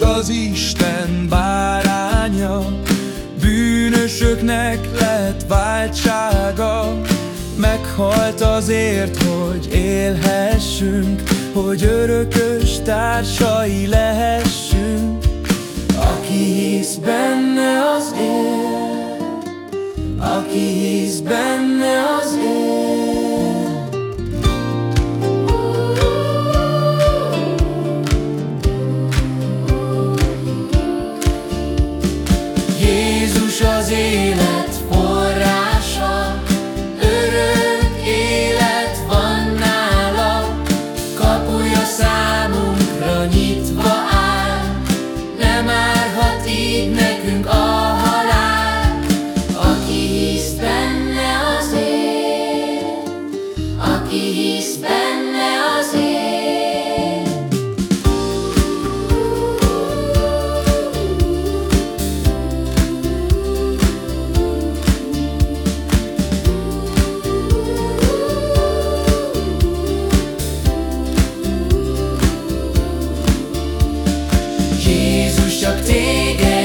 az Isten báránya, bűnösöknek lett váltsága, meghalt azért, hogy élhessünk, hogy örökös társai lehessünk. Aki hisz benne az él, aki hisz benne az Jézus az élet forrása, örök élet van nála, kapuja számunkra nyitva áll, nem árhat így nekünk a Csak téged